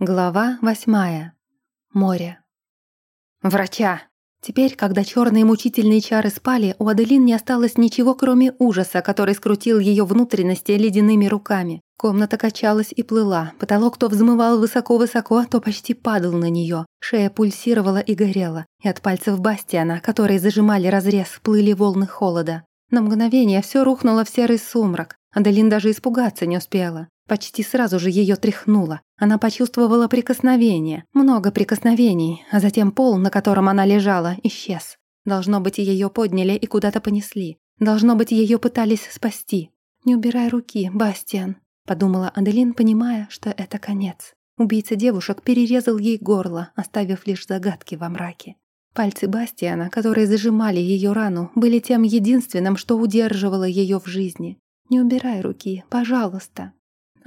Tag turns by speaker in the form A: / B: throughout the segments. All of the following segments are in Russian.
A: Глава восьмая. Море. Врача. Теперь, когда черные мучительные чары спали, у Аделин не осталось ничего, кроме ужаса, который скрутил ее внутренности ледяными руками. Комната качалась и плыла, потолок то взмывал высоко-высоко, то почти падал на нее. Шея пульсировала и горела, и от пальцев Бастиана, которые зажимали разрез, плыли волны холода. На мгновение все рухнуло в серый сумрак. Аделин даже испугаться не успела. Почти сразу же ее тряхнуло. Она почувствовала прикосновение, много прикосновений, а затем пол, на котором она лежала, исчез. Должно быть, ее подняли и куда-то понесли. Должно быть, ее пытались спасти. «Не убирай руки, Бастиан», — подумала Аделин, понимая, что это конец. Убийца девушек перерезал ей горло, оставив лишь загадки во мраке. Пальцы Бастиана, которые зажимали ее рану, были тем единственным, что удерживало ее в жизни. «Не убирай руки, пожалуйста»,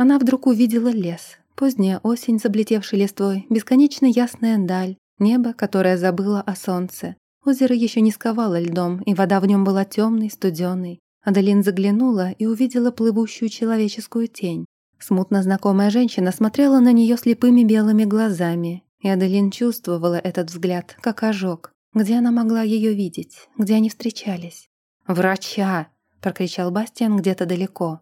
A: она вдруг увидела лес. Поздняя осень с облетевшей листвой, бесконечно ясная даль, небо, которое забыло о солнце. Озеро еще не сковало льдом, и вода в нем была темной, студеной. Адалин заглянула и увидела плывущую человеческую тень. Смутно знакомая женщина смотрела на нее слепыми белыми глазами, и Аделин чувствовала этот взгляд, как ожог. Где она могла ее видеть? Где они встречались? «Врача!» — прокричал Бастиан где-то далеко.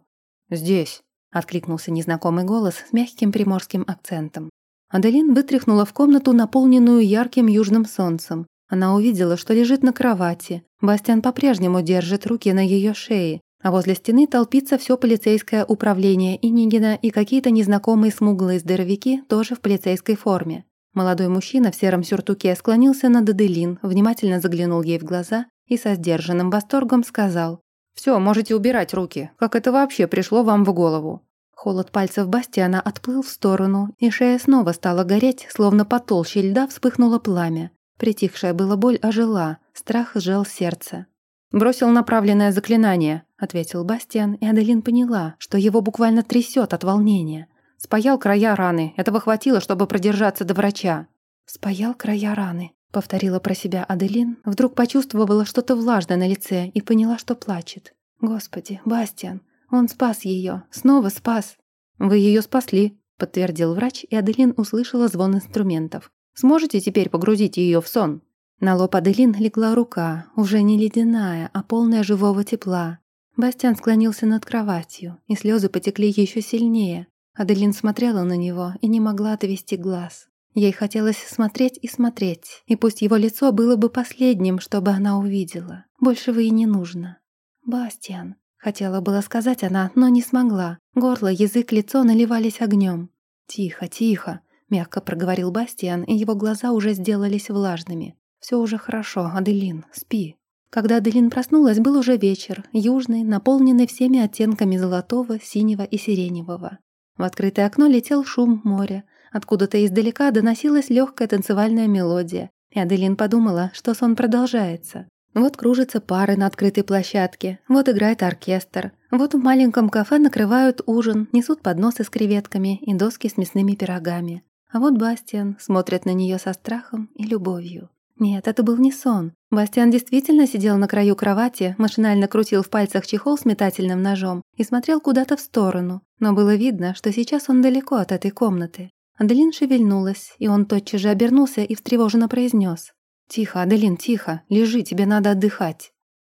A: «Здесь!» — откликнулся незнакомый голос с мягким приморским акцентом. Аделин вытряхнула в комнату, наполненную ярким южным солнцем. Она увидела, что лежит на кровати. Бастиан по-прежнему держит руки на ее шее, а возле стены толпится все полицейское управление Инигина и какие-то незнакомые смуглые здоровяки тоже в полицейской форме. Молодой мужчина в сером сюртуке склонился над Аделин, внимательно заглянул ей в глаза и со сдержанным восторгом сказал все, можете убирать руки. Как это вообще пришло вам в голову?» Холод пальцев Бастиана отплыл в сторону, и шея снова стала гореть, словно по толще льда вспыхнуло пламя. Притихшая была боль ожила, страх сжал сердце. «Бросил направленное заклинание», — ответил Бастиан, и Аделин поняла, что его буквально трясет от волнения. Спаял края раны, этого хватило, чтобы продержаться до врача. «Спаял края раны», Повторила про себя Аделин, вдруг почувствовала что-то влажное на лице и поняла, что плачет. «Господи, Бастиан, он спас ее, снова спас!» «Вы ее спасли», — подтвердил врач, и Аделин услышала звон инструментов. «Сможете теперь погрузить ее в сон?» На лоб Аделин легла рука, уже не ледяная, а полная живого тепла. Бастиан склонился над кроватью, и слезы потекли еще сильнее. Аделин смотрела на него и не могла отвести глаз. Ей хотелось смотреть и смотреть, и пусть его лицо было бы последним, чтобы она увидела. Большего и не нужно. «Бастиан», — хотела было сказать она, но не смогла. Горло, язык, лицо наливались огнем. «Тихо, тихо», — мягко проговорил Бастиан, и его глаза уже сделались влажными. «Все уже хорошо, Аделин, спи». Когда Аделин проснулась, был уже вечер, южный, наполненный всеми оттенками золотого, синего и сиреневого. В открытое окно летел шум моря, Откуда-то издалека доносилась легкая танцевальная мелодия, и Аделин подумала, что сон продолжается. Вот кружатся пары на открытой площадке, вот играет оркестр, вот в маленьком кафе накрывают ужин, несут подносы с креветками и доски с мясными пирогами. А вот Бастиан смотрит на нее со страхом и любовью. Нет, это был не сон. Бастиан действительно сидел на краю кровати, машинально крутил в пальцах чехол с метательным ножом и смотрел куда-то в сторону. Но было видно, что сейчас он далеко от этой комнаты. Аделин шевельнулась, и он тотчас же обернулся и встревоженно произнес: «Тихо, Аделин, тихо, лежи, тебе надо отдыхать».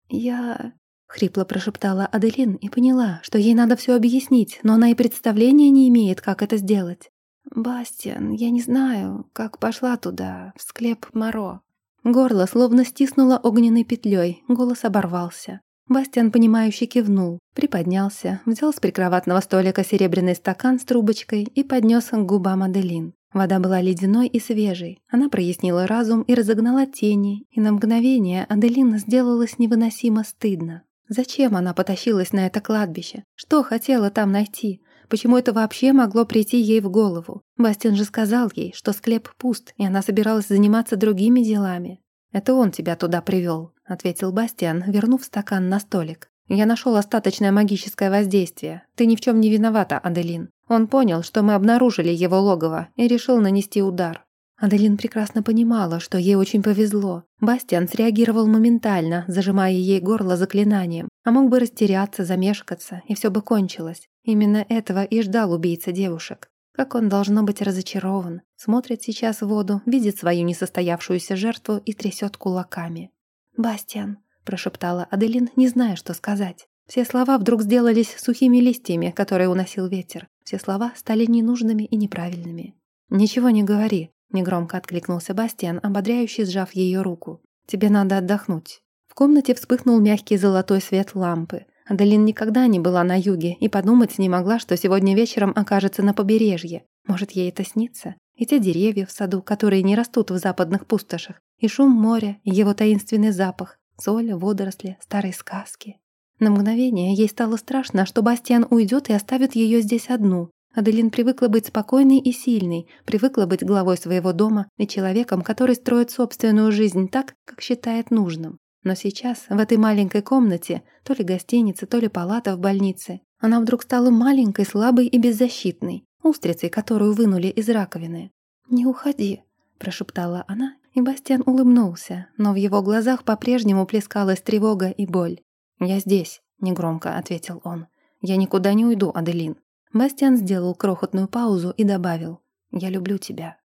A: «Я...» — хрипло прошептала Аделин и поняла, что ей надо все объяснить, но она и представления не имеет, как это сделать. «Бастиан, я не знаю, как пошла туда, в склеп Моро». Горло словно стиснуло огненной петлей, голос оборвался. Бастиан, понимающе кивнул, приподнялся, взял с прикроватного столика серебряный стакан с трубочкой и поднес к губам Аделин. Вода была ледяной и свежей. Она прояснила разум и разогнала тени, и на мгновение Аделин сделалось невыносимо стыдно. Зачем она потащилась на это кладбище? Что хотела там найти? Почему это вообще могло прийти ей в голову? Бастин же сказал ей, что склеп пуст, и она собиралась заниматься другими делами. «Это он тебя туда привел», — ответил Бастиан, вернув стакан на столик. «Я нашел остаточное магическое воздействие. Ты ни в чем не виновата, Аделин. Он понял, что мы обнаружили его логово и решил нанести удар». Аделин прекрасно понимала, что ей очень повезло. Бастиан среагировал моментально, зажимая ей горло заклинанием, а мог бы растеряться, замешкаться, и все бы кончилось. Именно этого и ждал убийца девушек. Как он должно быть разочарован. Смотрит сейчас в воду, видит свою несостоявшуюся жертву и трясет кулаками. «Бастиан», — прошептала Аделин, не зная, что сказать. Все слова вдруг сделались сухими листьями, которые уносил ветер. Все слова стали ненужными и неправильными. «Ничего не говори», — негромко откликнулся Бастиан, ободряюще сжав ее руку. «Тебе надо отдохнуть». В комнате вспыхнул мягкий золотой свет лампы. Аделин никогда не была на юге и подумать не могла, что сегодня вечером окажется на побережье. Может, ей это снится? И те деревья в саду, которые не растут в западных пустошах, и шум моря, и его таинственный запах, соль, водоросли, старые сказки. На мгновение ей стало страшно, что Бастиан уйдет и оставит ее здесь одну. Аделин привыкла быть спокойной и сильной, привыкла быть главой своего дома и человеком, который строит собственную жизнь так, как считает нужным. Но сейчас, в этой маленькой комнате, то ли гостиница, то ли палата в больнице, она вдруг стала маленькой, слабой и беззащитной, устрицей, которую вынули из раковины. «Не уходи», – прошептала она, и Бастиан улыбнулся, но в его глазах по-прежнему плескалась тревога и боль. «Я здесь», – негромко ответил он. «Я никуда не уйду, Аделин». Бастиан сделал крохотную паузу и добавил «Я люблю тебя».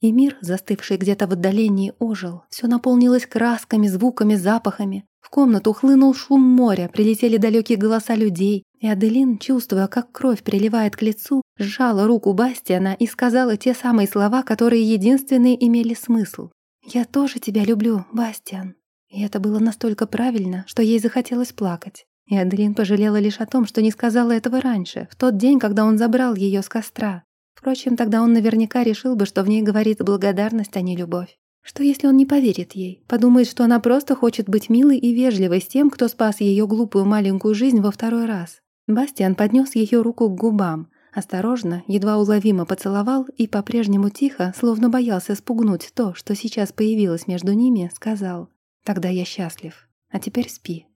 A: И мир, застывший где-то в отдалении, ожил. Все наполнилось красками, звуками, запахами. В комнату хлынул шум моря, прилетели далекие голоса людей. И Аделин, чувствуя, как кровь приливает к лицу, сжала руку Бастиана и сказала те самые слова, которые единственные имели смысл. «Я тоже тебя люблю, Бастиан». И это было настолько правильно, что ей захотелось плакать. И Аделин пожалела лишь о том, что не сказала этого раньше, в тот день, когда он забрал ее с костра. Впрочем, тогда он наверняка решил бы, что в ней говорит благодарность, а не любовь. Что если он не поверит ей, подумает, что она просто хочет быть милой и вежливой с тем, кто спас ее глупую маленькую жизнь во второй раз? Бастиан поднес ее руку к губам, осторожно, едва уловимо поцеловал и по-прежнему тихо, словно боялся спугнуть то, что сейчас появилось между ними, сказал «Тогда я счастлив, а теперь спи».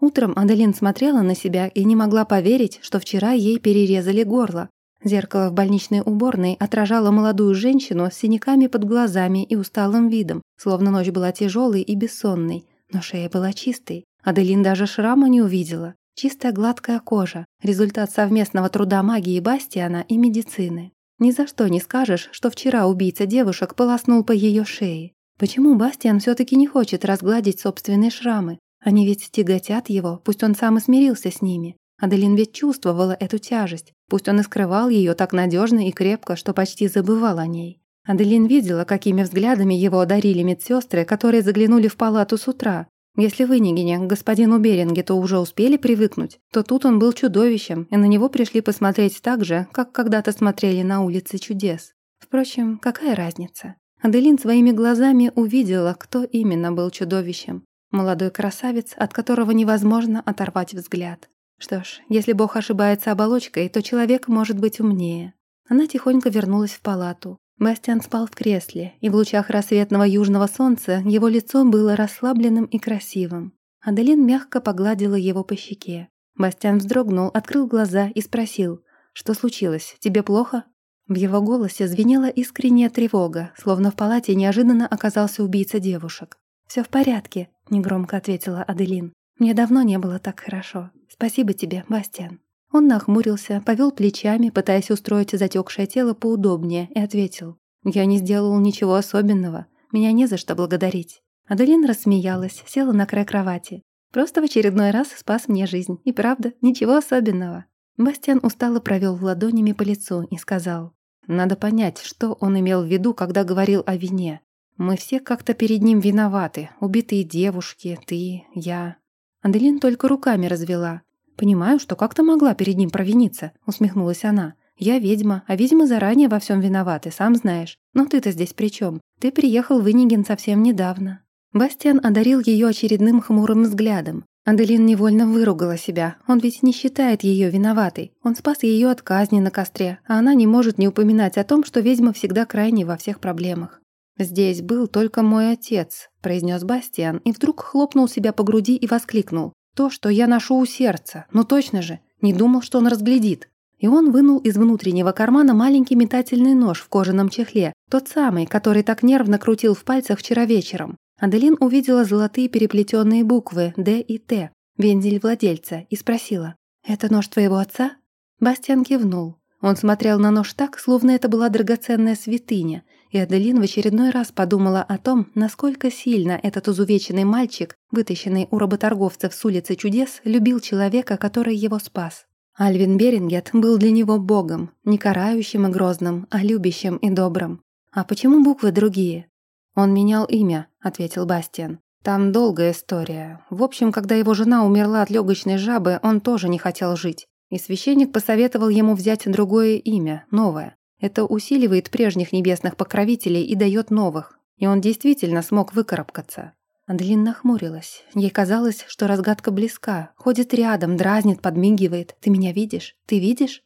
A: Утром Аделин смотрела на себя и не могла поверить, что вчера ей перерезали горло, Зеркало в больничной уборной отражало молодую женщину с синяками под глазами и усталым видом, словно ночь была тяжелой и бессонной, но шея была чистой. Аделин даже шрама не увидела. Чистая гладкая кожа, результат совместного труда магии Бастиана и медицины. Ни за что не скажешь, что вчера убийца девушек полоснул по ее шее. Почему Бастиан все таки не хочет разгладить собственные шрамы? Они ведь тяготят его, пусть он сам и смирился с ними. Аделин ведь чувствовала эту тяжесть, пусть он и скрывал ее так надежно и крепко, что почти забывал о ней. Аделин видела, какими взглядами его одарили медсестры, которые заглянули в палату с утра. Если вы, Нигиня, к господину Беринге-то уже успели привыкнуть, то тут он был чудовищем, и на него пришли посмотреть так же, как когда-то смотрели на улице чудес. Впрочем, какая разница? Аделин своими глазами увидела, кто именно был чудовищем. Молодой красавец, от которого невозможно оторвать взгляд. Что ж, если Бог ошибается оболочкой, то человек может быть умнее. Она тихонько вернулась в палату. Бастиан спал в кресле, и в лучах рассветного южного солнца его лицо было расслабленным и красивым. Аделин мягко погладила его по щеке. Бастиан вздрогнул, открыл глаза и спросил, «Что случилось? Тебе плохо?» В его голосе звенела искренняя тревога, словно в палате неожиданно оказался убийца девушек. «Всё в порядке», — негромко ответила Аделин. «Мне давно не было так хорошо. «Спасибо тебе, Бастиан». Он нахмурился, повел плечами, пытаясь устроить затекшее тело поудобнее, и ответил. «Я не сделал ничего особенного. Меня не за что благодарить». Аделин рассмеялась, села на край кровати. «Просто в очередной раз спас мне жизнь. И правда, ничего особенного». Бастиан устало провел ладонями по лицу и сказал. «Надо понять, что он имел в виду, когда говорил о вине. Мы все как-то перед ним виноваты. Убитые девушки, ты, я. Аделин только руками развела. «Понимаю, что как-то могла перед ним провиниться», — усмехнулась она. «Я ведьма, а ведьмы заранее во всем виноваты, сам знаешь. Но ты-то здесь при чем? Ты приехал в Инниген совсем недавно». Бастиан одарил ее очередным хмурым взглядом. Аделин невольно выругала себя. Он ведь не считает ее виноватой. Он спас ее от казни на костре, а она не может не упоминать о том, что ведьма всегда крайне во всех проблемах. «Здесь был только мой отец», – произнес Бастиан, и вдруг хлопнул себя по груди и воскликнул. «То, что я ношу у сердца. Ну точно же. Не думал, что он разглядит». И он вынул из внутреннего кармана маленький метательный нож в кожаном чехле, тот самый, который так нервно крутил в пальцах вчера вечером. Аделин увидела золотые переплетенные буквы «Д» и «Т», вензель владельца, и спросила, «Это нож твоего отца?» Бастиан кивнул. Он смотрел на нож так, словно это была драгоценная святыня, и Аделин в очередной раз подумала о том, насколько сильно этот изувеченный мальчик, вытащенный у работорговцев с улицы чудес, любил человека, который его спас. Альвин Берингет был для него богом, не карающим и грозным, а любящим и добрым. «А почему буквы другие?» «Он менял имя», — ответил Бастиан. «Там долгая история. В общем, когда его жена умерла от легочной жабы, он тоже не хотел жить. И священник посоветовал ему взять другое имя, новое. Это усиливает прежних небесных покровителей и дает новых. И он действительно смог выкарабкаться. Аделин нахмурилась. Ей казалось, что разгадка близка. Ходит рядом, дразнит, подмигивает. «Ты меня видишь? Ты видишь?»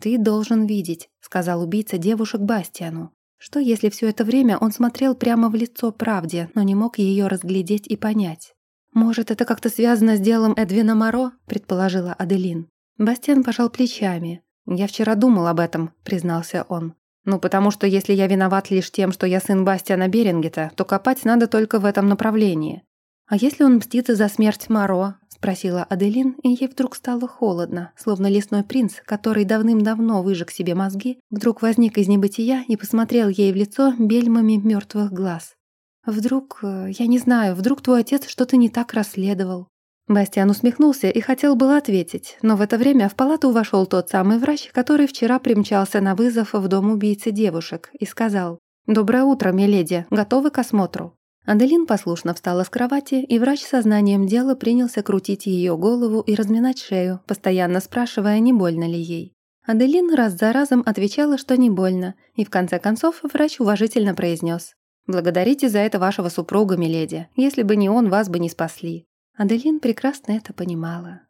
A: «Ты должен видеть», — сказал убийца девушек Бастиану. Что, если все это время он смотрел прямо в лицо правде, но не мог ее разглядеть и понять? «Может, это как-то связано с делом Эдвина Моро?» — предположила Аделин. Бастиан пожал плечами. «Я вчера думал об этом», — признался он. «Ну, потому что если я виноват лишь тем, что я сын Бастиана Берингета, то копать надо только в этом направлении». «А если он мстит за смерть Маро?» — спросила Аделин, и ей вдруг стало холодно, словно лесной принц, который давным-давно выжег себе мозги, вдруг возник из небытия и посмотрел ей в лицо бельмами мертвых глаз. «Вдруг, э, я не знаю, вдруг твой отец что-то не так расследовал?» Бастиан усмехнулся и хотел было ответить, но в это время в палату вошел тот самый врач, который вчера примчался на вызов в дом убийцы девушек, и сказал «Доброе утро, миледи, готовы к осмотру?» Аделин послушно встала с кровати, и врач сознанием дела принялся крутить ее голову и разминать шею, постоянно спрашивая, не больно ли ей. Аделин раз за разом отвечала, что не больно, и в конце концов врач уважительно произнес «Благодарите за это вашего супруга, миледи, если бы не он, вас бы не спасли». Аделин прекрасно это понимала.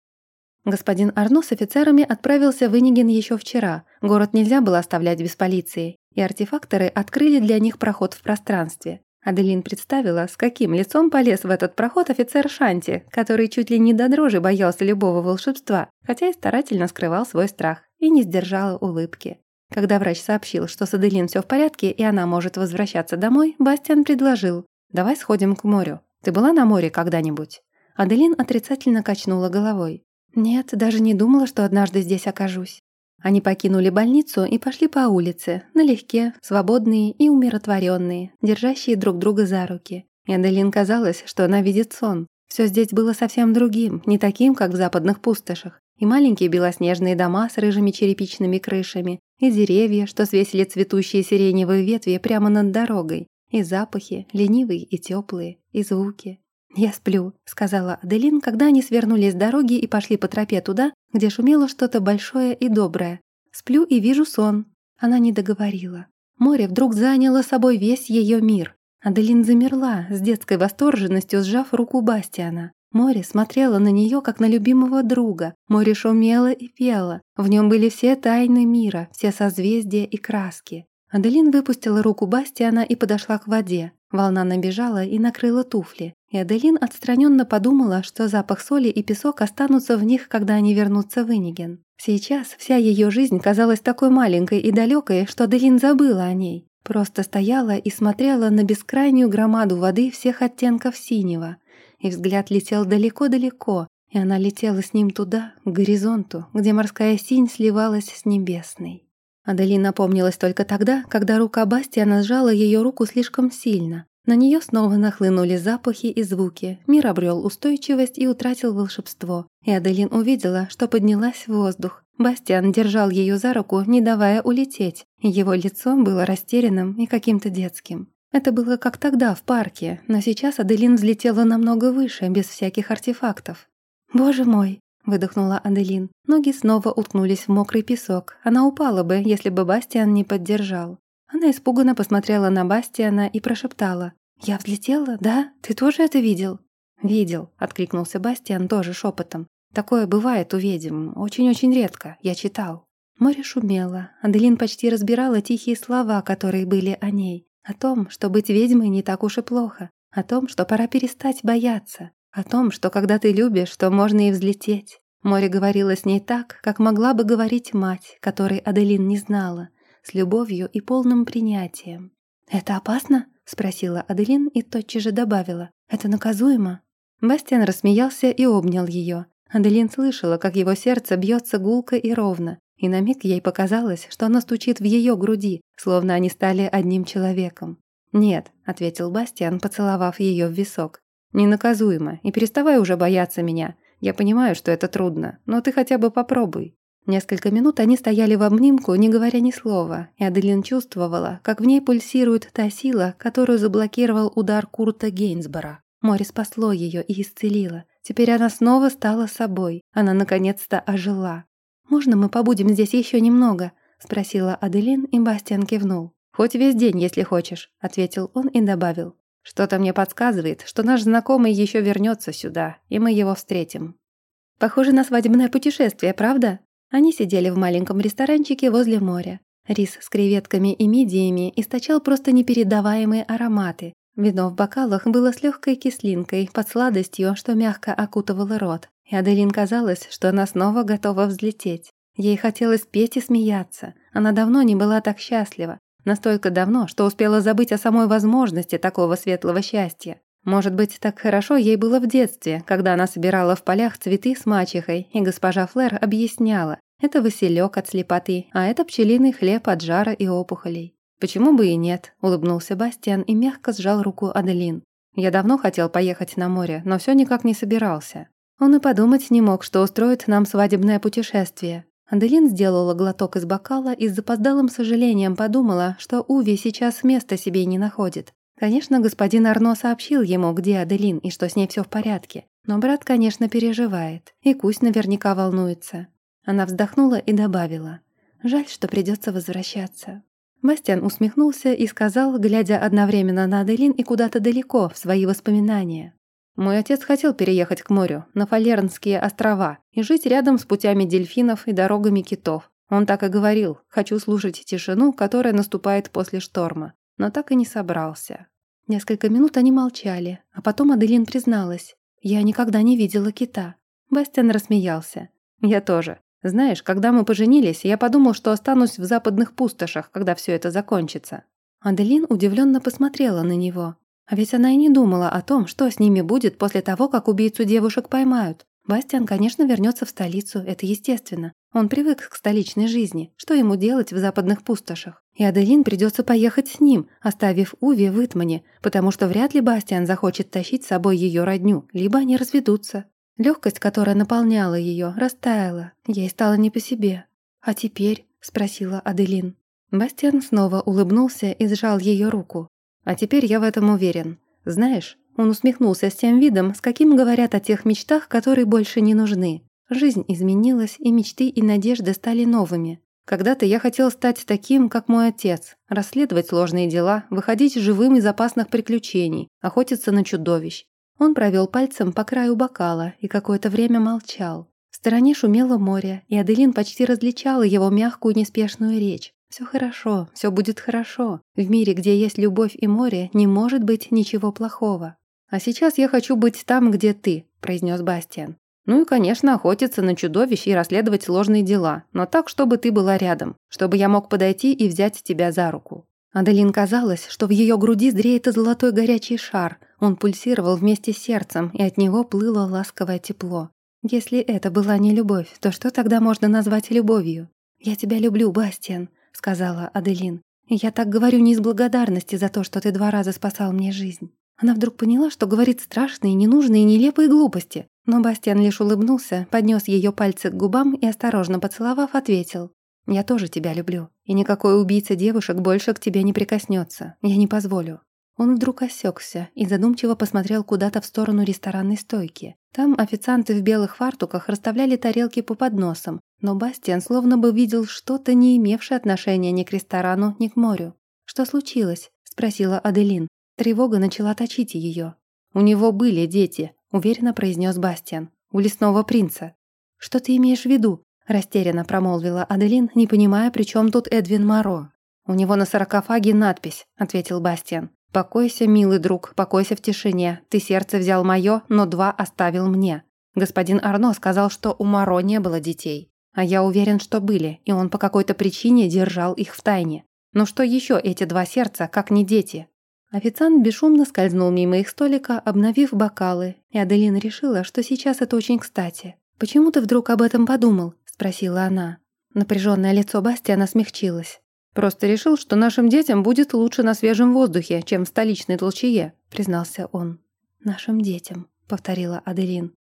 A: Господин Арно с офицерами отправился в Инниген еще вчера. Город нельзя было оставлять без полиции, и артефакторы открыли для них проход в пространстве. Аделин представила, с каким лицом полез в этот проход офицер Шанти, который чуть ли не до дрожи боялся любого волшебства, хотя и старательно скрывал свой страх, и не сдержала улыбки. Когда врач сообщил, что с Аделин все в порядке и она может возвращаться домой, Бастиан предложил «Давай сходим к морю. Ты была на море когда-нибудь?» Аделин отрицательно качнула головой. «Нет, даже не думала, что однажды здесь окажусь». Они покинули больницу и пошли по улице, налегке, свободные и умиротворенные, держащие друг друга за руки. И Аделин казалось, что она видит сон. Все здесь было совсем другим, не таким, как в западных пустошах. И маленькие белоснежные дома с рыжими черепичными крышами, и деревья, что свесили цветущие сиреневые ветви прямо над дорогой, и запахи, ленивые и теплые, и звуки. «Я сплю», — сказала Аделин, когда они свернули с дороги и пошли по тропе туда, где шумело что-то большое и доброе. «Сплю и вижу сон». Она не договорила. Море вдруг заняло собой весь ее мир. Аделин замерла, с детской восторженностью сжав руку Бастиана. Море смотрело на нее, как на любимого друга. Море шумело и пело. В нем были все тайны мира, все созвездия и краски. Аделин выпустила руку Бастиана и подошла к воде. Волна набежала и накрыла туфли. И Аделин отстраненно подумала, что запах соли и песок останутся в них, когда они вернутся в Инниген. Сейчас вся ее жизнь казалась такой маленькой и далекой, что Аделин забыла о ней. Просто стояла и смотрела на бескрайнюю громаду воды всех оттенков синего. И взгляд летел далеко-далеко, и она летела с ним туда, к горизонту, где морская синь сливалась с небесной. Аделин напомнилась только тогда, когда рука Бастиана сжала ее руку слишком сильно. На нее снова нахлынули запахи и звуки, мир обрел устойчивость и утратил волшебство. И Аделин увидела, что поднялась в воздух. Бастиан держал ее за руку, не давая улететь. Его лицо было растерянным и каким-то детским. Это было как тогда, в парке, но сейчас Аделин взлетела намного выше, без всяких артефактов. «Боже мой!» — выдохнула Аделин. Ноги снова уткнулись в мокрый песок. Она упала бы, если бы Бастиан не поддержал. Она испуганно посмотрела на Бастиана и прошептала. «Я взлетела, да? Ты тоже это видел?» «Видел», — откликнулся Бастиан тоже шепотом. «Такое бывает у ведьм. Очень-очень редко. Я читал». Море шумело. Аделин почти разбирала тихие слова, которые были о ней. О том, что быть ведьмой не так уж и плохо. О том, что пора перестать бояться. О том, что когда ты любишь, то можно и взлететь. Море говорило с ней так, как могла бы говорить мать, которой Аделин не знала с любовью и полным принятием. «Это опасно?» — спросила Аделин и тотчас же добавила. «Это наказуемо?» Бастиан рассмеялся и обнял ее. Аделин слышала, как его сердце бьется гулко и ровно, и на миг ей показалось, что она стучит в ее груди, словно они стали одним человеком. «Нет», — ответил Бастиан, поцеловав ее в висок. «Ненаказуемо, и переставай уже бояться меня. Я понимаю, что это трудно, но ты хотя бы попробуй». Несколько минут они стояли в обнимку, не говоря ни слова, и Аделин чувствовала, как в ней пульсирует та сила, которую заблокировал удар Курта Гейнсбора. Море спасло ее и исцелило. Теперь она снова стала собой. Она наконец-то ожила. «Можно мы побудем здесь еще немного?» — спросила Аделин, и Бастиан кивнул. «Хоть весь день, если хочешь», — ответил он и добавил. «Что-то мне подсказывает, что наш знакомый еще вернется сюда, и мы его встретим». «Похоже на свадебное путешествие, правда?» Они сидели в маленьком ресторанчике возле моря. Рис с креветками и мидиями источал просто непередаваемые ароматы. Вино в бокалах было с легкой кислинкой, под сладостью, что мягко окутывало рот. И Аделин казалось, что она снова готова взлететь. Ей хотелось петь и смеяться. Она давно не была так счастлива. Настолько давно, что успела забыть о самой возможности такого светлого счастья. Может быть, так хорошо ей было в детстве, когда она собирала в полях цветы с мачехой, и госпожа Флэр объясняла, это василек от слепоты, а это пчелиный хлеб от жара и опухолей. «Почему бы и нет?» – улыбнулся Бастиан и мягко сжал руку Аделин. «Я давно хотел поехать на море, но все никак не собирался. Он и подумать не мог, что устроит нам свадебное путешествие. Аделин сделала глоток из бокала и с запоздалым сожалением подумала, что Уви сейчас места себе не находит. Конечно, господин Арно сообщил ему, где Аделин и что с ней все в порядке. Но брат, конечно, переживает. И Кусь наверняка волнуется. Она вздохнула и добавила. «Жаль, что придется возвращаться». Бастиан усмехнулся и сказал, глядя одновременно на Аделин и куда-то далеко, в свои воспоминания. «Мой отец хотел переехать к морю, на Фалернские острова, и жить рядом с путями дельфинов и дорогами китов. Он так и говорил, хочу слушать тишину, которая наступает после шторма но так и не собрался. Несколько минут они молчали, а потом Аделин призналась. «Я никогда не видела кита». Бастиан рассмеялся. «Я тоже. Знаешь, когда мы поженились, я подумал, что останусь в западных пустошах, когда все это закончится». Аделин удивленно посмотрела на него. А ведь она и не думала о том, что с ними будет после того, как убийцу девушек поймают. Бастиан, конечно, вернется в столицу, это естественно. Он привык к столичной жизни. Что ему делать в западных пустошах? И Аделин придется поехать с ним, оставив Уви в Итмане, потому что вряд ли Бастиан захочет тащить с собой ее родню, либо они разведутся. Легкость, которая наполняла ее, растаяла. Ей стало не по себе. «А теперь?» – спросила Аделин. Бастиан снова улыбнулся и сжал ее руку. «А теперь я в этом уверен. Знаешь, он усмехнулся с тем видом, с каким говорят о тех мечтах, которые больше не нужны. Жизнь изменилась, и мечты и надежды стали новыми. Когда-то я хотел стать таким, как мой отец, расследовать сложные дела, выходить живым из опасных приключений, охотиться на чудовищ. Он провел пальцем по краю бокала и какое-то время молчал. В стороне шумело море, и Аделин почти различала его мягкую неспешную речь. «Все хорошо, все будет хорошо. В мире, где есть любовь и море, не может быть ничего плохого». «А сейчас я хочу быть там, где ты», – произнес Бастиан. Ну и, конечно, охотиться на чудовищ и расследовать сложные дела, но так, чтобы ты была рядом, чтобы я мог подойти и взять тебя за руку». Аделин казалось, что в ее груди зреет золотой горячий шар. Он пульсировал вместе с сердцем, и от него плыло ласковое тепло. Если это была не любовь, то что тогда можно назвать любовью? «Я тебя люблю, Бастиан», — сказала Аделин. «Я так говорю не из благодарности за то, что ты два раза спасал мне жизнь». Она вдруг поняла, что говорит страшные, ненужные, нелепые глупости, но Бастиан лишь улыбнулся, поднес ее пальцы к губам и, осторожно поцеловав, ответил. «Я тоже тебя люблю, и никакой убийца девушек больше к тебе не прикоснется. Я не позволю». Он вдруг осекся и задумчиво посмотрел куда-то в сторону ресторанной стойки. Там официанты в белых фартуках расставляли тарелки по подносам, но Бастиан словно бы видел что-то, не имевшее отношения ни к ресторану, ни к морю. «Что случилось?» – спросила Аделин. Тревога начала точить ее. «У него были дети», — уверенно произнес Бастиан. «У лесного принца». «Что ты имеешь в виду?» — растерянно промолвила Аделин, не понимая, при чем тут Эдвин Моро. «У него на саркофаге надпись», — ответил Бастиан. «Покойся, милый друг, покойся в тишине. Ты сердце взял мое, но два оставил мне. Господин Арно сказал, что у Моро не было детей. А я уверен, что были, и он по какой-то причине держал их в тайне. Но что еще эти два сердца, как не дети? Официант бесшумно скользнул мимо их столика, обновив бокалы, и Аделина решила, что сейчас это очень кстати. «Почему ты вдруг об этом подумал?» – спросила она. Напряженное лицо Бастиана смягчилось. «Просто решил, что нашим детям будет лучше на свежем воздухе, чем в столичной толчее», — признался он. «Нашим детям», — повторила Аделин.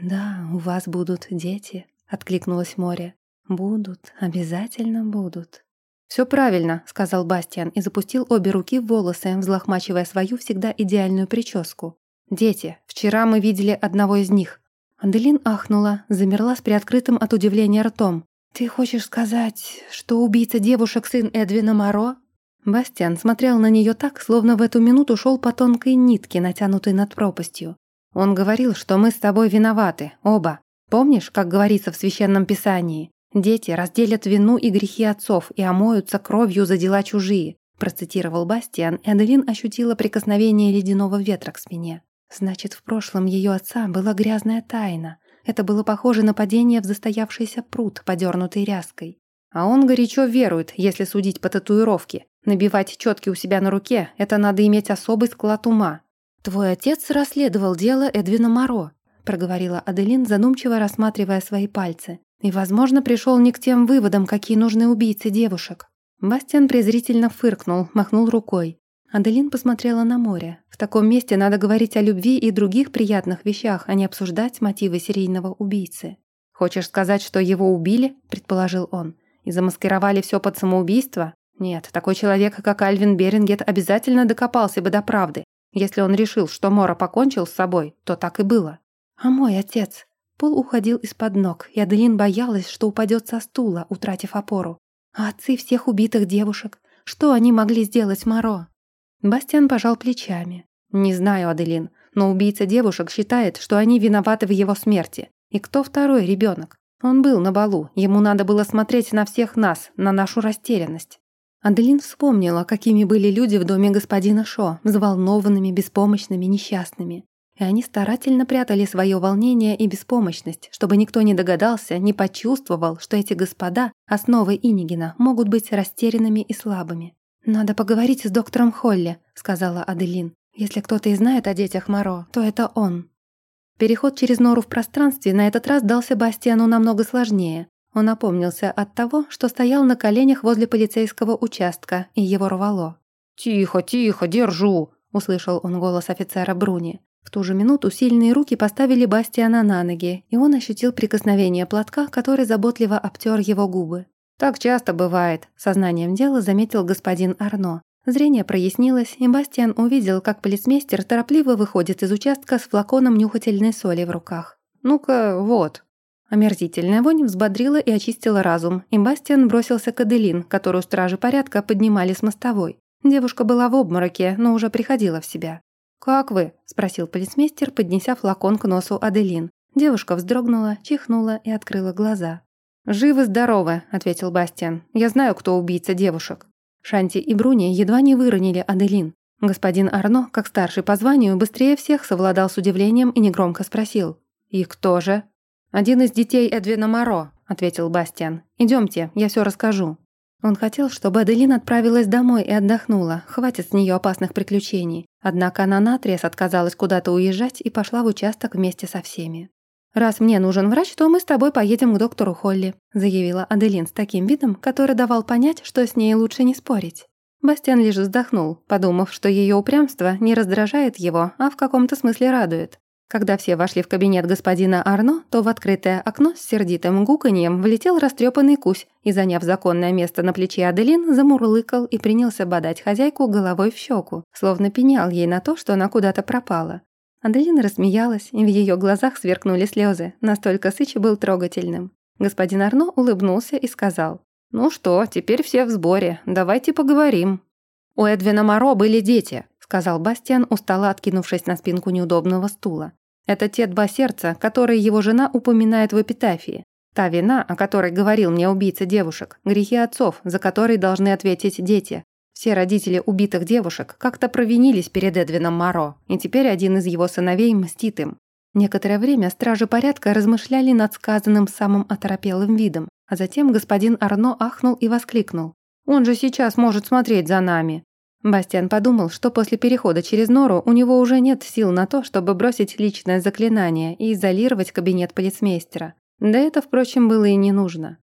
A: «Да, у вас будут дети», — откликнулось море. «Будут, обязательно будут». «Все правильно», — сказал Бастиан и запустил обе руки в волосы, взлохмачивая свою всегда идеальную прическу. «Дети, вчера мы видели одного из них». Аделин ахнула, замерла с приоткрытым от удивления ртом. «Ты хочешь сказать, что убийца девушек сын Эдвина Моро?» Бастиан смотрел на нее так, словно в эту минуту шел по тонкой нитке, натянутой над пропастью. Он говорил, что мы с тобой виноваты, оба. Помнишь, как говорится в Священном Писании? Дети разделят вину и грехи отцов и омоются кровью за дела чужие, процитировал Бастиан, и Аделин ощутила прикосновение ледяного ветра к спине. Значит, в прошлом ее отца была грязная тайна. Это было похоже на падение в застоявшийся пруд, подернутый ряской. А он горячо верует, если судить по татуировке. Набивать четки у себя на руке – это надо иметь особый склад ума. «Твой отец расследовал дело Эдвина Моро», – проговорила Аделин, задумчиво рассматривая свои пальцы. «И, возможно, пришел не к тем выводам, какие нужны убийце девушек». Бастиан презрительно фыркнул, махнул рукой. Аделин посмотрела на море. В таком месте надо говорить о любви и других приятных вещах, а не обсуждать мотивы серийного убийцы. «Хочешь сказать, что его убили?» – предположил он. «И замаскировали все под самоубийство? Нет, такой человек, как Альвин Берингет, обязательно докопался бы до правды. Если он решил, что Мора покончил с собой, то так и было. А мой отец? Пол уходил из-под ног, и Аделин боялась, что упадет со стула, утратив опору. А отцы всех убитых девушек? Что они могли сделать Моро? Бастиан пожал плечами. «Не знаю, Аделин, но убийца девушек считает, что они виноваты в его смерти. И кто второй ребенок? Он был на балу, ему надо было смотреть на всех нас, на нашу растерянность. Аделин вспомнила, какими были люди в доме господина Шо, взволнованными, беспомощными, несчастными. И они старательно прятали свое волнение и беспомощность, чтобы никто не догадался, не почувствовал, что эти господа, основы Инигина, могут быть растерянными и слабыми. «Надо поговорить с доктором Холли», — сказала Аделин. «Если кто-то и знает о детях Моро, то это он». Переход через нору в пространстве на этот раз дался Бастиану намного сложнее. Он опомнился от того, что стоял на коленях возле полицейского участка, и его рвало.
B: «Тихо, тихо, держу!» – услышал он голос офицера Бруни.
A: В ту же минуту сильные руки поставили Бастиана на ноги, и он ощутил прикосновение платка, который заботливо обтер его губы.
B: «Так часто бывает», – сознанием дела заметил господин Арно.
A: Зрение прояснилось, и Бастиан увидел, как полицмейстер торопливо выходит из участка с флаконом нюхательной соли в руках.
B: «Ну-ка, вот»,
A: Омерзительная вонь взбодрила и очистила разум, и Бастиан бросился к Аделин, которую стражи порядка поднимали с мостовой. Девушка была в обмороке, но уже приходила в себя. «Как вы?» – спросил полицмейстер, поднеся флакон к носу Аделин. Девушка вздрогнула, чихнула и открыла глаза.
B: «Живы-здоровы», – ответил Бастиан. «Я знаю, кто убийца девушек».
A: Шанти и Бруни едва не выронили Аделин. Господин Арно, как старший по званию, быстрее всех совладал с удивлением и негромко спросил.
B: «И кто же?» «Один из детей Эдвина Моро», — ответил Бастиан. «Идемте, я все расскажу».
A: Он хотел, чтобы Аделин отправилась домой и отдохнула, хватит с нее опасных приключений. Однако она наотрез отказалась куда-то уезжать и пошла в участок вместе со всеми. «Раз мне нужен врач, то мы с тобой поедем к доктору Холли», заявила Аделин с таким видом, который давал понять, что с ней лучше не спорить. Бастиан лишь вздохнул, подумав, что ее упрямство не раздражает его, а в каком-то смысле радует. Когда все вошли в кабинет господина Арно, то в открытое окно с сердитым гуканьем влетел растрепанный кусь и, заняв законное место на плече Аделин, замурлыкал и принялся бодать хозяйку головой в щеку, словно пенял ей на то, что она куда-то пропала. Аделина рассмеялась, и в ее глазах сверкнули слезы, настолько Сыч был трогательным. Господин Арно улыбнулся и сказал, «Ну что, теперь все в сборе, давайте поговорим».
B: У Эдвина Моро были дети, сказал Бастиан, устало откинувшись на спинку неудобного стула. «Это те два сердца, которые его жена упоминает в эпитафии. Та вина, о которой говорил мне убийца девушек, грехи отцов, за которые должны ответить дети. Все родители убитых девушек как-то провинились перед Эдвином Моро, и теперь один из его сыновей мстит им.
A: Некоторое время стражи порядка размышляли над сказанным самым оторопелым видом, а затем господин Арно ахнул и воскликнул. «Он же сейчас может смотреть за нами!» Бастиан подумал, что после перехода через нору у него уже нет сил на то, чтобы бросить личное заклинание и изолировать кабинет полицмейстера. Да это, впрочем, было и не нужно.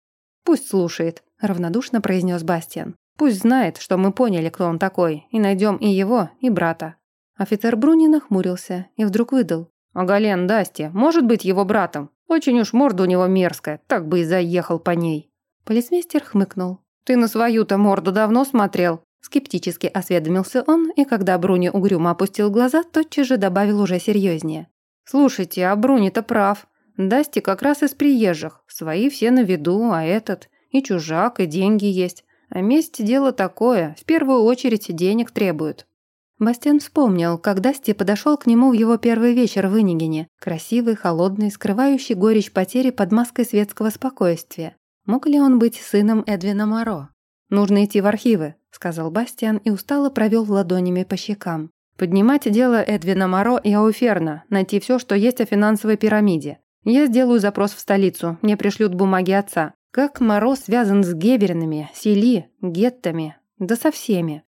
B: Пусть слушает», — равнодушно произнес Бастиан. «Пусть знает, что мы поняли, кто он такой, и найдем и его, и брата». Офицер Бруни нахмурился и вдруг выдал. «А Гален Дасти может быть его братом? Очень уж морда у него мерзкая, так бы и заехал по ней». Полицмейстер хмыкнул. «Ты на свою-то морду давно смотрел?» Скептически осведомился он, и когда Бруни угрюмо опустил глаза, тотчас же добавил уже серьезнее. «Слушайте, а Бруни-то прав. Дасти как раз из приезжих. Свои все на виду, а этот и чужак, и деньги есть. А месть – дело такое, в первую очередь денег требуют». Бастиан вспомнил, как Дасти подошел к нему в его первый вечер в Инигине, красивый, холодный, скрывающий горечь потери под маской светского спокойствия. Мог ли он быть сыном Эдвина Моро? «Нужно идти в архивы», — сказал Бастиан и устало провел ладонями по щекам. «Поднимать дело Эдвина Моро и Ауферна, найти все, что есть о финансовой пирамиде. Я сделаю запрос в столицу, мне пришлют бумаги отца. Как Моро связан с Гебернами, Сели, Геттами, да со всеми.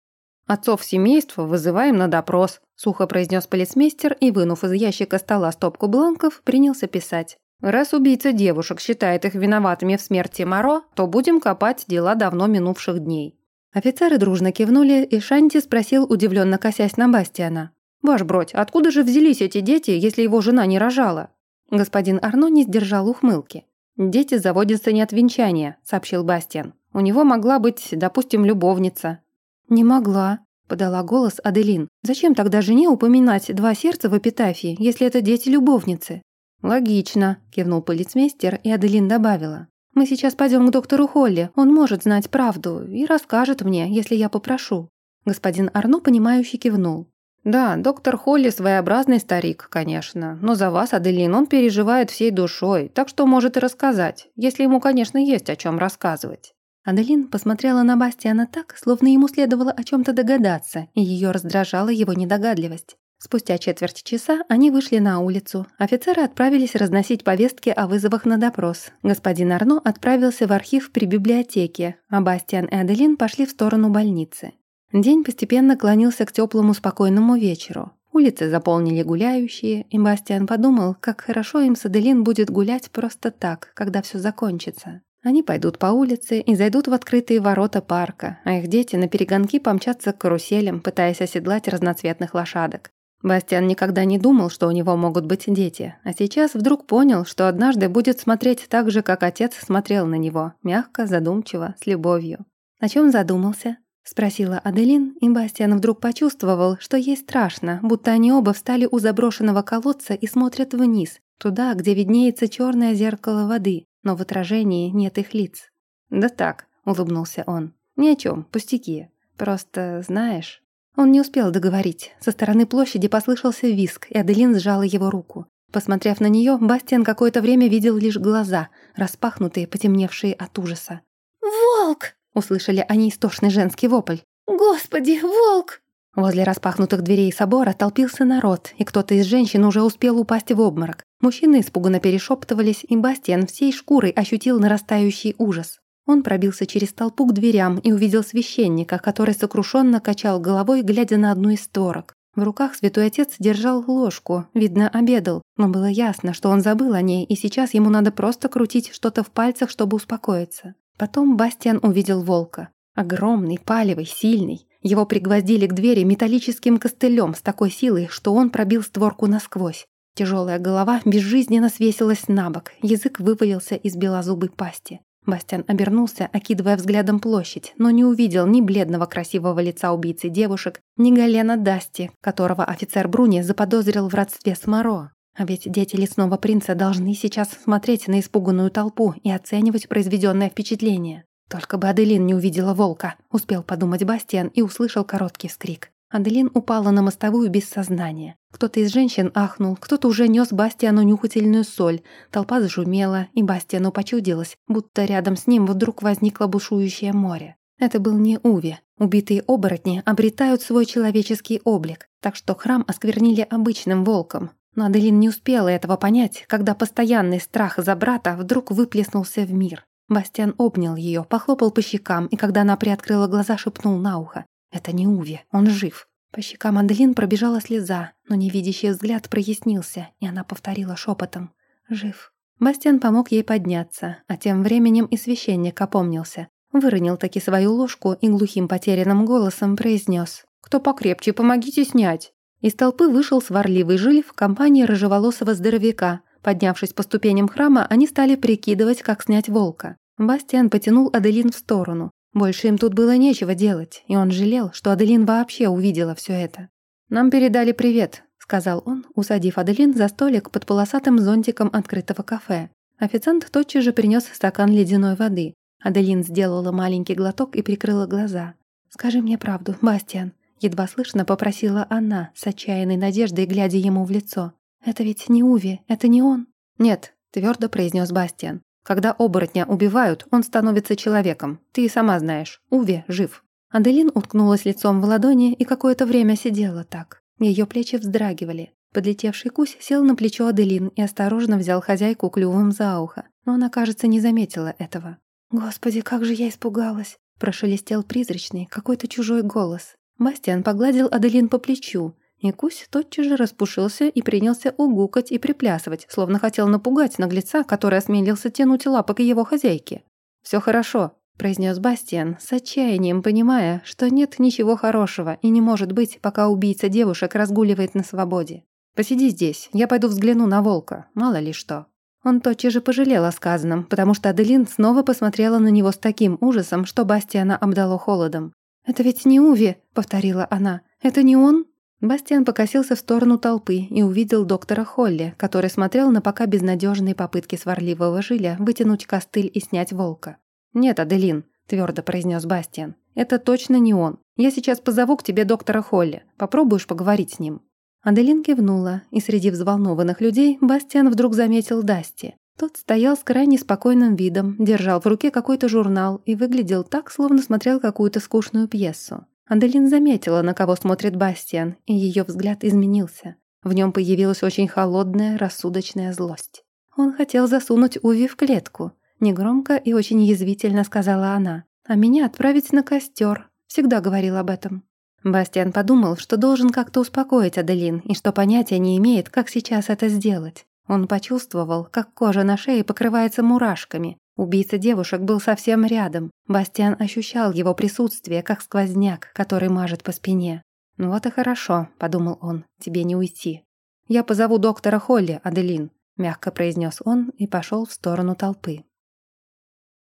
B: Отцов семейства вызываем на допрос», — сухо произнес полицмейстер и, вынув из ящика стола стопку бланков, принялся писать. Раз убийца девушек считает их виноватыми в смерти Моро, то будем копать дела давно минувших дней». Офицеры дружно кивнули, и Шанти спросил, удивленно косясь на Бастиана. «Ваш бродь, откуда же взялись эти дети, если его жена не рожала?» Господин Арно не сдержал ухмылки. «Дети заводятся не от венчания», — сообщил Бастиан. «У него могла быть, допустим, любовница». «Не могла», — подала голос Аделин. «Зачем тогда жене упоминать два сердца в эпитафии, если это дети-любовницы?» «Логично», – кивнул полицмейстер, и Аделин добавила. «Мы сейчас пойдем к доктору Холли, он может знать правду и расскажет мне, если я попрошу». Господин Арно, понимающе кивнул. «Да, доктор Холли своеобразный старик, конечно, но за вас, Аделин, он переживает всей душой, так что может и рассказать, если ему, конечно, есть о чем рассказывать». Аделин посмотрела на Бастиана так, словно ему следовало о чем то догадаться, и ее раздражала его недогадливость. Спустя четверть часа они вышли на улицу. Офицеры отправились разносить повестки о вызовах на допрос. Господин Арно отправился в архив при библиотеке, а Бастиан и Аделин пошли в сторону больницы. День постепенно клонился к теплому спокойному вечеру. Улицы заполнили гуляющие, и Бастиан подумал, как хорошо им с Аделин будет гулять просто так, когда все закончится. Они пойдут по улице и зайдут в открытые ворота парка, а их дети на перегонки помчатся к каруселям, пытаясь оседлать разноцветных лошадок. Бастиан никогда не думал, что у него могут быть дети, а сейчас вдруг понял, что однажды будет смотреть так же, как отец смотрел на него, мягко, задумчиво, с любовью. «О чем задумался?» — спросила Аделин, и Бастиан вдруг почувствовал, что ей страшно, будто они оба встали у заброшенного колодца и смотрят вниз, туда, где виднеется черное зеркало воды, но в отражении нет их лиц. «Да так», — улыбнулся он, — «ни о чем, пустяки. Просто, знаешь...» Он не успел договорить. Со стороны площади послышался виск, и Аделин сжала его руку. Посмотрев на нее, Бастиан какое-то время видел лишь глаза, распахнутые, потемневшие от ужаса.
A: «Волк!» — услышали они истошный женский вопль. «Господи, волк!»
B: Возле распахнутых дверей собора толпился народ, и кто-то из женщин уже успел упасть в обморок. Мужчины испуганно перешептывались, и Бастиан всей шкурой ощутил нарастающий ужас. Он пробился через толпу к дверям и увидел священника, который сокрушенно качал головой, глядя на одну из сторок. В руках святой отец держал ложку, видно, обедал, но было ясно, что он забыл о ней, и сейчас ему надо просто крутить что-то в пальцах, чтобы успокоиться. Потом Бастиан увидел волка. Огромный, палевый, сильный. Его пригвоздили к двери металлическим костылем с такой силой, что он пробил створку насквозь. Тяжелая голова безжизненно свесилась на бок, язык вывалился из белозубой пасти. Бастиан обернулся, окидывая взглядом площадь, но не увидел ни бледного красивого лица убийцы девушек, ни Галена Дасти, которого офицер Бруни заподозрил в родстве с Моро. А ведь дети лесного принца должны сейчас смотреть на испуганную толпу и оценивать произведенное впечатление. Только бы Аделин не увидела волка, успел подумать Бастиан и услышал короткий вскрик. Аделин упала на мостовую без сознания. Кто-то из женщин ахнул, кто-то уже нес Бастиану нюхательную соль. Толпа зашумела, и Бастиану почудилось, будто рядом с ним вдруг возникло бушующее море. Это был не Уви. Убитые оборотни обретают свой человеческий облик, так что храм осквернили обычным волком. Но Аделин не успела этого понять, когда постоянный страх за брата вдруг выплеснулся в мир. Бастиан обнял ее, похлопал по щекам, и когда она приоткрыла глаза, шепнул на ухо. Это не Уви, он жив. По щекам Аделин пробежала слеза, но невидящий взгляд прояснился, и она повторила шепотом. «Жив».
A: Бастиан помог ей подняться, а тем временем и священник опомнился. Выронил таки свою ложку и глухим потерянным голосом произнес: «Кто покрепче, помогите снять!» Из толпы вышел сварливый жиль в компании рыжеволосого здоровяка. Поднявшись по ступеням храма, они стали прикидывать, как снять волка. Бастиан потянул Аделин в сторону. Больше им тут было нечего делать, и он жалел, что Аделин вообще увидела все это. «Нам передали привет», — сказал он, усадив Аделин за столик под полосатым зонтиком открытого кафе. Официант тотчас же принес стакан ледяной воды. Аделин сделала маленький глоток и прикрыла глаза. «Скажи мне правду, Бастиан», — едва слышно попросила она, с отчаянной надеждой, глядя ему в лицо. «Это ведь не Уви, это не он?» «Нет», — твердо произнес Бастиан. Когда оборотня убивают, он становится человеком. Ты и сама знаешь, Уви жив». Аделин уткнулась лицом в ладони и какое-то время сидела так. Ее плечи вздрагивали. Подлетевший кусь сел на плечо Аделин и осторожно взял хозяйку клювом за ухо, но она, кажется, не заметила этого. «Господи, как же я испугалась!» Прошелестел призрачный, какой-то чужой голос. Бастиан погладил Аделин по плечу, и Кусь тотчас же распушился и принялся угукать и приплясывать, словно хотел напугать наглеца, который осмелился тянуть лапы к его хозяйке. «Все хорошо», — произнес Бастиан, с отчаянием понимая, что нет ничего хорошего и не может быть, пока убийца девушек разгуливает на свободе. «Посиди здесь, я пойду взгляну на волка, мало ли что». Он тотчас же пожалел о сказанном, потому что Аделин снова посмотрела на него с таким ужасом, что Бастиана обдало холодом. «Это ведь не Уви», — повторила она. «Это не он?» Бастиан покосился в сторону толпы и увидел доктора Холли, который смотрел на пока безнадежные попытки сварливого жиля вытянуть костыль и снять волка. «Нет, Аделин», — твердо произнес Бастиан, — «это точно не он. Я сейчас позову к тебе доктора Холли. Попробуешь поговорить с ним». Аделин кивнула, и среди взволнованных людей Бастиан вдруг заметил Дасти. Тот стоял с крайне спокойным видом, держал в руке какой-то журнал и выглядел так, словно смотрел какую-то скучную пьесу. Аделин заметила, на кого смотрит Бастиан, и ее взгляд изменился. В нем появилась очень холодная, рассудочная злость. Он хотел засунуть Уви в клетку. Негромко и очень язвительно сказала она. «А меня отправить на костер. Всегда говорил об этом». Бастиан подумал, что должен как-то успокоить Аделин и что понятия не имеет, как сейчас это сделать. Он почувствовал, как кожа на шее покрывается мурашками, Убийца девушек был совсем рядом. Бастиан ощущал его присутствие, как сквозняк, который мажет по спине. «Ну вот и хорошо», — подумал он, — «тебе не уйти». «Я позову доктора Холли, Аделин», — мягко произнес он и пошел в сторону толпы.